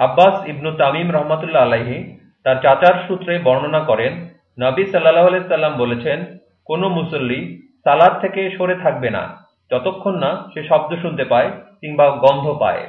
আব্বাস ইবনু তামিম রহমতুল্লা আলাহি তার চাচার সূত্রে বর্ণনা করেন, নবী সাল্লাহ সাল্লাম বলেছেন, কোনো মুসল্লি সালাদ থেকে সরে থাকবে না, যতক্ষণ না সে শব্দ শুনতে পায় কিংবা গন্ধ পায়।